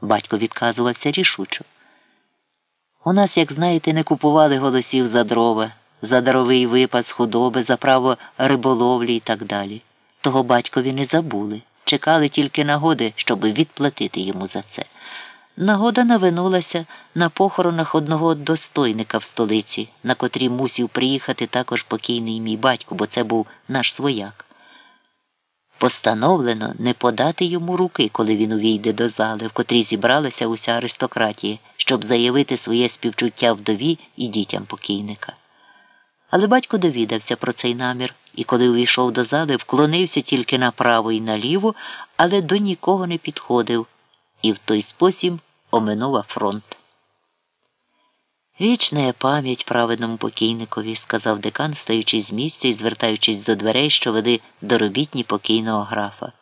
Батько відказувався рішучо. У нас, як знаєте, не купували голосів за дрова, за даровий випас худоби, за право риболовлі і так далі. Того батькові не забули, чекали тільки нагоди, щоб відплатити йому за це. Нагода навинулася на похоронах одного достойника в столиці, на котрі мусів приїхати також покійний мій батько, бо це був наш свояк. Постановлено не подати йому руки, коли він увійде до зали, в котрій зібралася уся аристократія, щоб заявити своє співчуття вдові і дітям покійника. Але батько довідався про цей намір і, коли увійшов до зали, вклонився тільки направо і наліво, але до нікого не підходив і в той спосіб оминув фронт. Вічна пам'ять праведному покійникові, сказав декан, стаючи з місця і звертаючись до дверей, що вели до робітні покійного графа.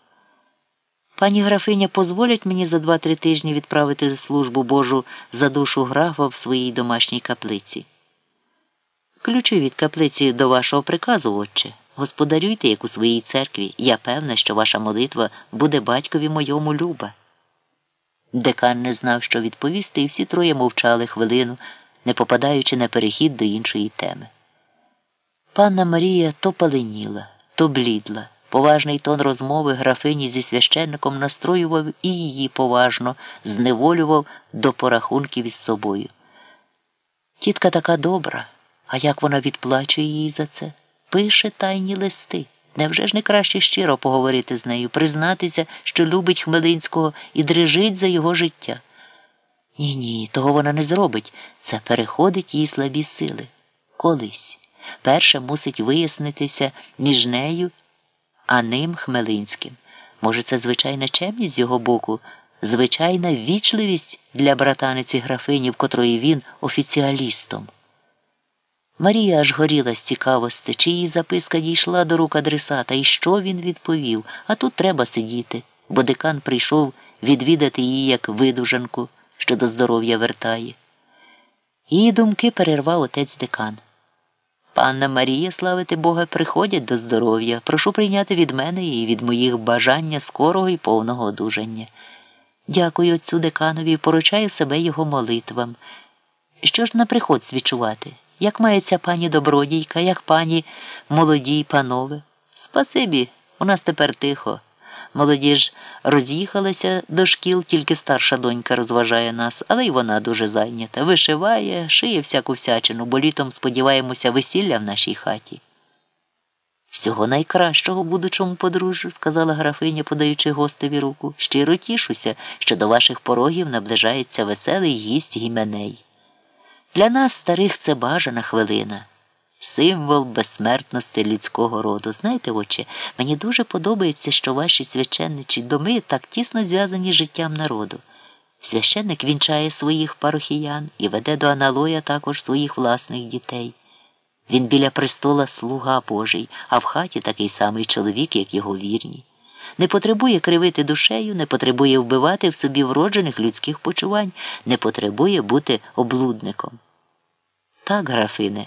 Пані графиня позволять мені за два-три тижні відправити службу Божу за душу графа в своїй домашній каплиці. Ключі від каплиці до вашого приказу, отче. Господарюйте, як у своїй церкві. Я певна, що ваша молитва буде батькові моєму люба. Декан не знав, що відповісти, і всі троє мовчали хвилину, не попадаючи на перехід до іншої теми. Панна Марія то паленіла, то блідла. Поважний тон розмови графині зі священником настроював і її поважно, зневолював до порахунків із собою. Тітка така добра, а як вона відплачує їй за це? Пише тайні листи. Невже ж не краще щиро поговорити з нею, признатися, що любить Хмелинського і дрижить за його життя? Ні, ні, того вона не зробить. Це переходить її слабі сили. Колись. Перше мусить вияснитися між нею, а ним Хмелинським. Може, це звичайна чемність з його боку, звичайна вічливість для братаниці графині, в котрої він офіціалістом. Марія аж горіла з цікавості, чи її записка дійшла до рук адресата і що він відповів, а тут треба сидіти, бо декан прийшов відвідати її як видужанку, що до здоров'я вертає. Її думки перервав отець декан. Панна Марія, славити Бога, приходять до здоров'я. Прошу прийняти від мене і від моїх бажання скорого і повного одужання. Дякую отцю деканові і поручаю себе його молитвам. Що ж на приходстві чувати? Як мається пані добродійка, як пані молоді панове? Спасибі, у нас тепер тихо. Молоді ж роз'їхалися до шкіл, тільки старша донька розважає нас, але й вона дуже зайнята. Вишиває, шиє всяку всячину, бо літом сподіваємося весілля в нашій хаті. Всього найкращого будучому подружжю, сказала графиня, подаючи гостеві руку. Щиро тішуся, що до ваших порогів наближається веселий гість гіменей. Для нас, старих, це бажана хвилина, символ безсмертності людського роду. Знаєте, отче, мені дуже подобається, що ваші священничі доми так тісно зв'язані з життям народу. Священник вінчає своїх парохіян і веде до аналоя також своїх власних дітей. Він біля престола слуга Божий, а в хаті такий самий чоловік, як його вірні. Не потребує кривити душею, не потребує вбивати в собі вроджених людських почувань, не потребує бути облудником. Так, графине,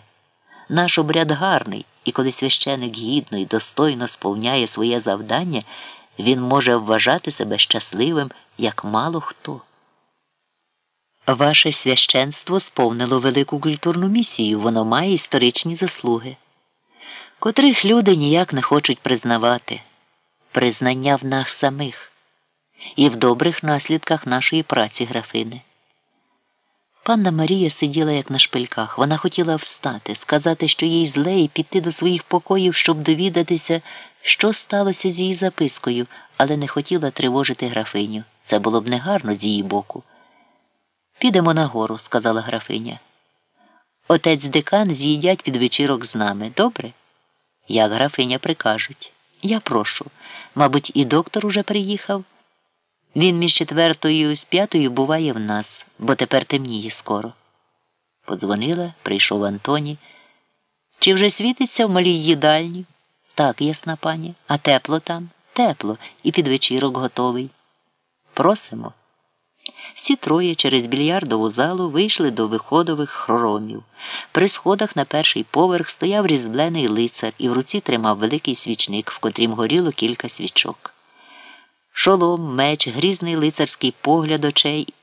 наш обряд гарний, і коли священик гідно і достойно сповняє своє завдання, він може вважати себе щасливим, як мало хто. Ваше священство сповнило велику культурну місію, воно має історичні заслуги, котрих люди ніяк не хочуть признавати, признання в нас самих і в добрих наслідках нашої праці графини. Панна Марія сиділа як на шпильках. Вона хотіла встати, сказати, що їй зле, і піти до своїх покоїв, щоб довідатися, що сталося з її запискою, але не хотіла тривожити графиню. Це було б негарно з її боку. Підемо нагору, сказала графиня. Отець декан з'їдять під вечірок з нами. Добре? Як графиня прикажуть. Я прошу. Мабуть, і доктор уже приїхав. Він між четвертою і з п'ятою буває в нас, бо тепер темніє скоро. Подзвонила, прийшов Антоні. Чи вже світиться в малій їдальні? Так, ясна пані. А тепло там? Тепло, і під вечірок готовий. Просимо. Всі троє через більярдову залу вийшли до виходових хромів. При сходах на перший поверх стояв різблений лицар і в руці тримав великий свічник, в котрім горіло кілька свічок. Шолом, меч, грізний лицарський погляд очей